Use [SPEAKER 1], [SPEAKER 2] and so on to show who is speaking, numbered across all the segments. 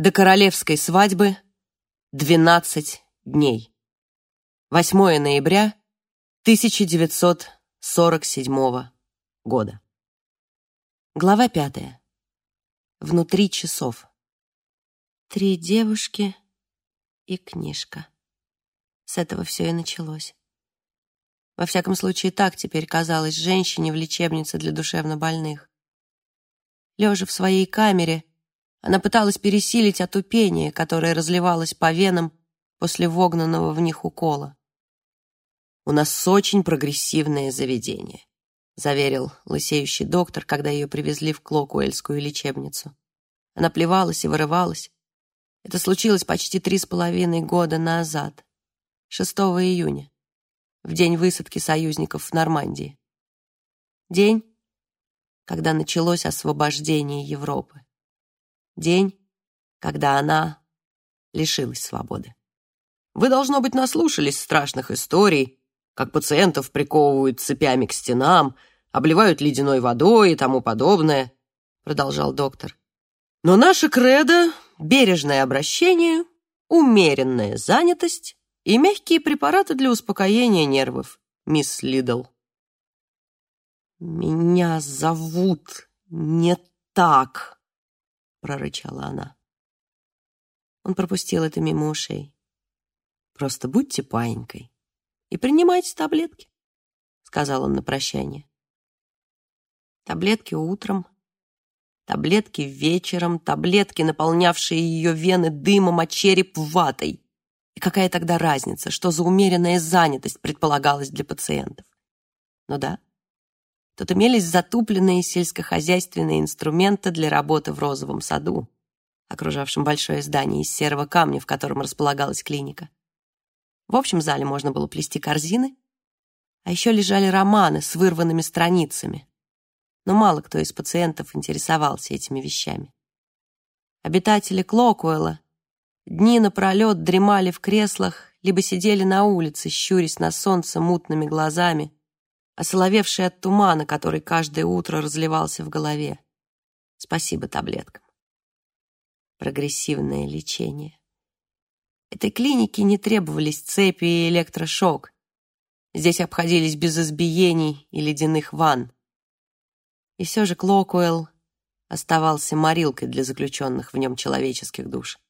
[SPEAKER 1] До королевской свадьбы 12 дней. 8 ноября 1947 года. Глава пятая. Внутри часов. Три девушки и книжка. С этого все и началось. Во всяком случае, так теперь казалось женщине в лечебнице для душевнобольных. Лежа в своей камере, она пыталась пересилить отупение, которое разливалось по венам после вогнанного в них укола. «У нас очень прогрессивное заведение», — заверил лысеющий доктор, когда ее привезли в Клокуэльскую лечебницу. Она плевалась и вырывалась. Это случилось почти три с половиной года назад, 6 июня, в день высадки союзников в Нормандии. День, когда началось освобождение Европы. День, когда она лишилась свободы. Вы, должно быть, наслушались страшных историй, как пациентов приковывают цепями к стенам, обливают ледяной водой и тому подобное, продолжал доктор. Но наша кредо — бережное обращение, умеренная занятость и мягкие препараты для успокоения нервов, мисс Лидл. «Меня зовут не так», — прорычала она. Он пропустил это мимо ушей. «Просто будьте паинькой и принимайте таблетки», — сказал он на прощание. Таблетки утром, таблетки вечером, таблетки, наполнявшие ее вены дымом, а череп ватой. И какая тогда разница, что за умеренная занятость предполагалась для пациентов? Ну да, Тут имелись затупленные сельскохозяйственные инструменты для работы в розовом саду, окружавшем большое здание из серого камня, в котором располагалась клиника. В общем зале можно было плести корзины, а еще лежали романы с вырванными страницами. Но мало кто из пациентов интересовался этими вещами. Обитатели Клокуэлла дни напролет дремали в креслах, либо сидели на улице, щурясь на солнце мутными глазами, осоловевший от тумана, который каждое утро разливался в голове. Спасибо таблеткам. Прогрессивное лечение. Этой клинике не требовались цепи и электрошок. Здесь обходились без избиений и ледяных ванн. И все же Клокуэлл оставался морилкой для заключенных в нем человеческих душ.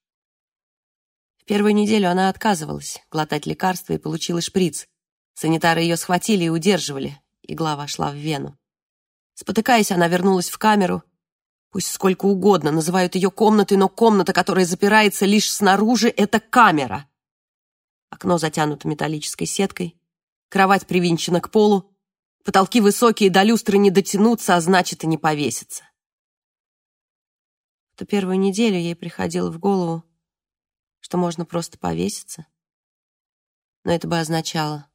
[SPEAKER 1] В первую неделю она отказывалась глотать лекарства и получила шприц, Санитары ее схватили и удерживали. Игла вошла в вену. Спотыкаясь, она вернулась в камеру. Пусть сколько угодно называют ее комнатой, но комната, которая запирается лишь снаружи, — это камера. Окно затянуто металлической сеткой, кровать привинчена к полу, потолки высокие, до люстры не дотянуться, а значит и не повеситься. В ту первую неделю ей приходило в голову, что можно просто повеситься. Но это бы означало,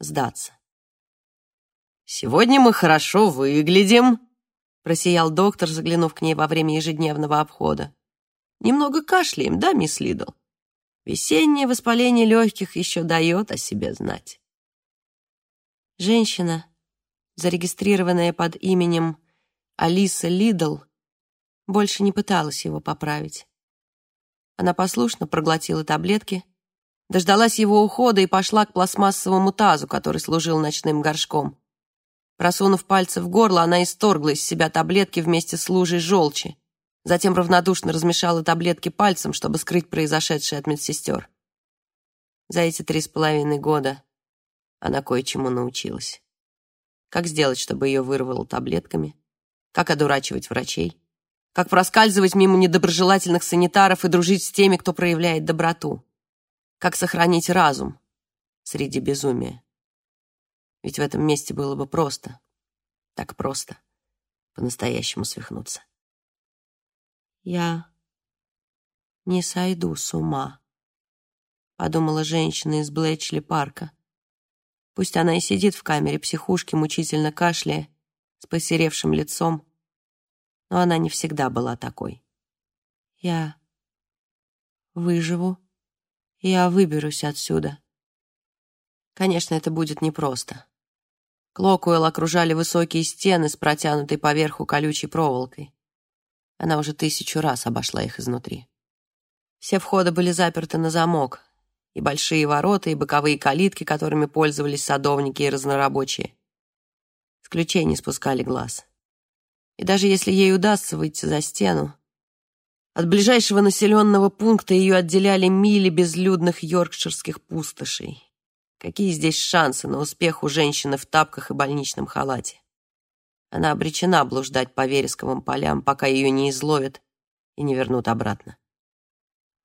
[SPEAKER 1] сдаться. «Сегодня мы хорошо выглядим», — просиял доктор, заглянув к ней во время ежедневного обхода. «Немного кашляем, да, мисс Лидл? Весеннее воспаление легких еще дает о себе знать». Женщина, зарегистрированная под именем Алиса Лидл, больше не пыталась его поправить. Она послушно проглотила таблетки дождалась его ухода и пошла к пластмассовому тазу, который служил ночным горшком. Просунув пальцы в горло, она исторгла из себя таблетки вместе с лужей желчи. Затем равнодушно размешала таблетки пальцем, чтобы скрыть произошедшее от медсестер. За эти три с половиной года она кое-чему научилась. Как сделать, чтобы ее вырвало таблетками? Как одурачивать врачей? Как проскальзывать мимо недоброжелательных санитаров и дружить с теми, кто проявляет доброту? Как сохранить разум среди безумия? Ведь в этом месте было бы просто, так просто, по-настоящему свихнуться. «Я не сойду с ума», — подумала женщина из Блэчли парка. Пусть она и сидит в камере психушки, мучительно кашляя, с посеревшим лицом, но она не всегда была такой. «Я выживу», я выберусь отсюда. Конечно, это будет непросто. Клокуэлл окружали высокие стены с протянутой поверху колючей проволокой. Она уже тысячу раз обошла их изнутри. Все входы были заперты на замок, и большие ворота, и боковые калитки, которыми пользовались садовники и разнорабочие. С ключей не спускали глаз. И даже если ей удастся выйти за стену, от ближайшего населенного пункта ее отделяли мили безлюдных йоркширских пустошей. Какие здесь шансы на успех у женщины в тапках и больничном халате? Она обречена блуждать по вересковым полям, пока ее не изловят и не вернут обратно.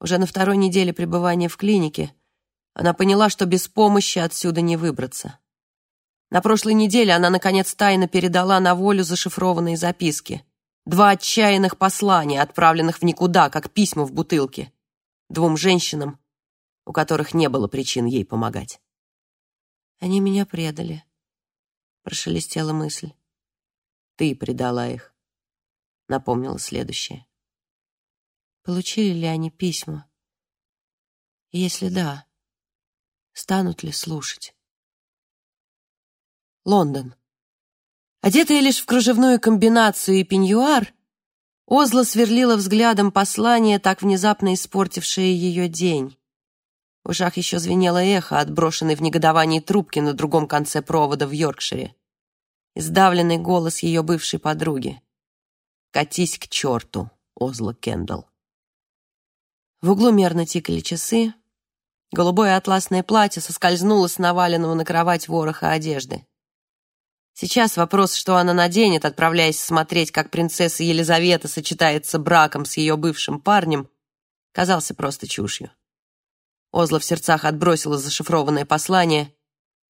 [SPEAKER 1] Уже на второй неделе пребывания в клинике она поняла, что без помощи отсюда не выбраться. На прошлой неделе она, наконец, тайно передала на волю зашифрованные записки. Два отчаянных послания, отправленных в никуда, как письма в бутылке. Двум женщинам, у которых не было причин ей помогать. «Они меня предали», — прошелестела мысль. «Ты предала их», — напомнила следующее. Получили ли они письма? Если да, станут ли слушать? Лондон. Одетая лишь в кружевную комбинацию и пеньюар, Озла сверлила взглядом послание, так внезапно испортившее ее день. В ушах еще звенело эхо, отброшенной в негодовании трубки на другом конце провода в Йоркшире. Издавленный голос ее бывшей подруги. «Катись к черту, Озла Кендалл». В углу мерно тикали часы. Голубое атласное платье соскользнуло с наваленного на кровать вороха одежды. Сейчас вопрос, что она наденет, отправляясь смотреть, как принцесса Елизавета сочетается браком с ее бывшим парнем, казался просто чушью. Озла в сердцах отбросила зашифрованное послание,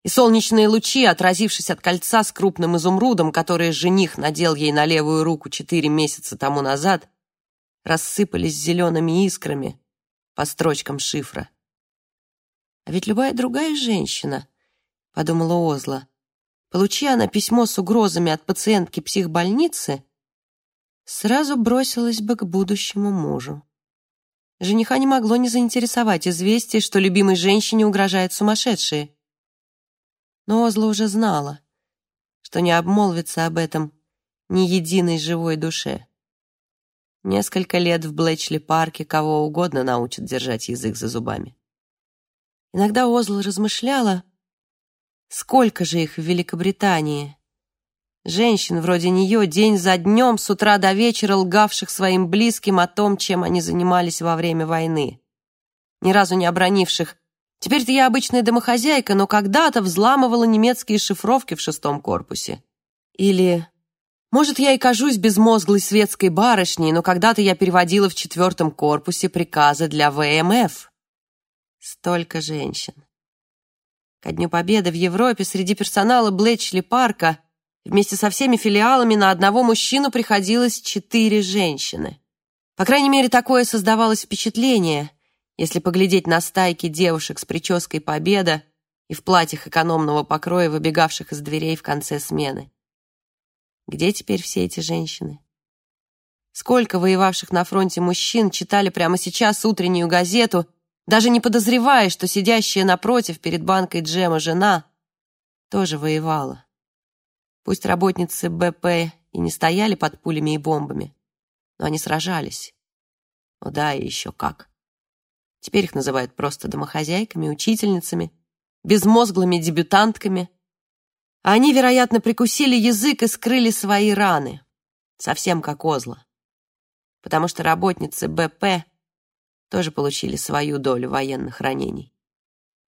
[SPEAKER 1] и солнечные лучи, отразившись от кольца с крупным изумрудом, которое жених надел ей на левую руку четыре месяца тому назад, рассыпались зелеными искрами, по строчкам шифра. А ведь любая другая женщина, подумала Озла, получи она письмо с угрозами от пациентки психбольницы, сразу бросилась бы к будущему мужу. Жениха не могло не заинтересовать известие, что любимой женщине угрожает сумасшедшие. Но Озла уже знала, что не обмолвится об этом ни единой живой душе. Несколько лет в Блэчли-парке кого угодно научат держать язык за зубами. Иногда Озл размышляла, сколько же их в Великобритании. Женщин вроде нее день за днем с утра до вечера лгавших своим близким о том, чем они занимались во время войны. Ни разу не обронивших «Теперь-то я обычная домохозяйка, но когда-то взламывала немецкие шифровки в шестом корпусе». Или может, я и кажусь безмозглой светской барышней, но когда-то я переводила в четвертом корпусе приказы для ВМФ. Столько женщин. Ко Дню Победы в Европе среди персонала Блэчли парка вместе со всеми филиалами на одного мужчину приходилось четыре женщины. По крайней мере, такое создавалось впечатление, если поглядеть на стайки девушек с прической «Победа» и в платьях экономного покроя, выбегавших из дверей в конце смены. Где теперь все эти женщины? Сколько воевавших на фронте мужчин читали прямо сейчас утреннюю газету, даже не подозревая, что сидящая напротив перед банкой джема жена тоже воевала. Пусть работницы БП и не стояли под пулями и бомбами, но они сражались. О да, и еще как. Теперь их называют просто домохозяйками, учительницами, безмозглыми дебютантками, а они, вероятно, прикусили язык и скрыли свои раны, совсем как Озла. Потому что работницы БП тоже получили свою долю военных ранений.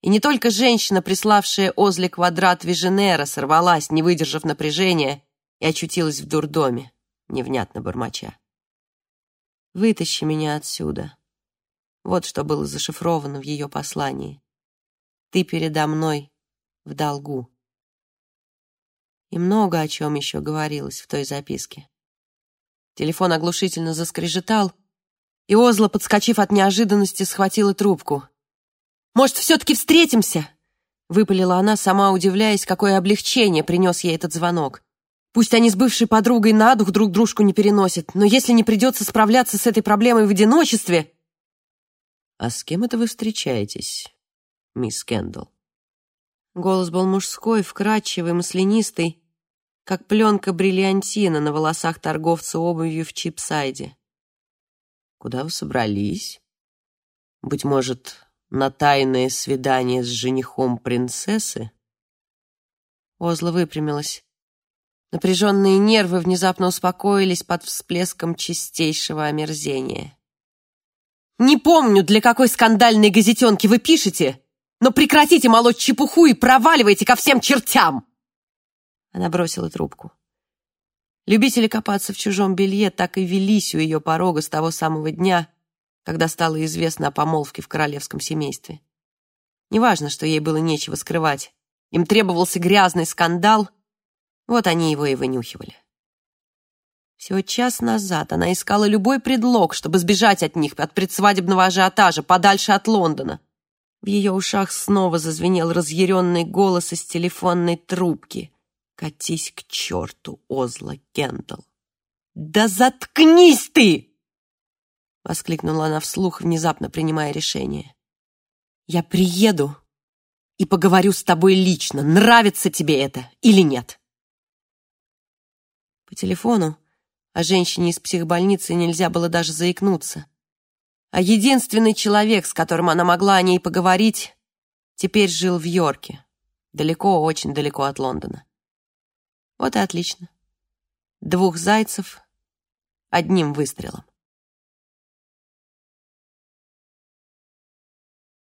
[SPEAKER 1] И не только женщина, приславшая Озле квадрат Виженера, сорвалась, не выдержав напряжения, и очутилась в дурдоме, невнятно бормоча. «Вытащи меня отсюда». Вот что было зашифровано в ее послании. «Ты передо мной в долгу» и много о чем еще говорилось в той записке. Телефон оглушительно заскрежетал, и Озла, подскочив от неожиданности, схватила трубку. «Может, все-таки встретимся?» — выпалила она, сама удивляясь, какое облегчение принес ей этот звонок. Пусть они с бывшей подругой на дух друг дружку не переносят, но если не придется справляться с этой проблемой в одиночестве... «А с кем это вы встречаетесь, мисс Кендалл?» Голос был мужской, вкрадчивый, маслянистый, как пленка бриллиантина на волосах торговца обувью в Чипсайде. «Куда вы собрались?» Быть может, на тайное свидание с женихом принцессы? Озла выпрямилась. Напряженные нервы внезапно успокоились под всплеском чистейшего омерзения. «Не помню, для какой скандальной газетенки вы пишете, но прекратите молоть чепуху и проваливайте ко всем чертям!» Она бросила трубку. Любители копаться в чужом белье так и велись у ее порога с того самого дня, когда стало известно о помолвке в королевском семействе. Неважно, что ей было нечего скрывать. Им требовался грязный скандал, вот они его и вынюхивали. Всего час назад она искала любой предлог, чтобы сбежать от них, от предсвадебного ажиотажа, подальше от Лондона. В ее ушах снова зазвенел разъяренный голос из телефонной трубки. «Катись к черту, Озла Кендалл!» «Да заткнись ты!» Воскликнула она вслух, внезапно принимая решение. «Я приеду и поговорю с тобой лично, нравится тебе это или нет». По телефону о женщине из психбольницы нельзя было даже заикнуться. А единственный человек, с которым она могла о ней поговорить, теперь жил в Йорке, далеко, очень далеко от Лондона. Вот и отлично. Двух зайцев одним выстрелом.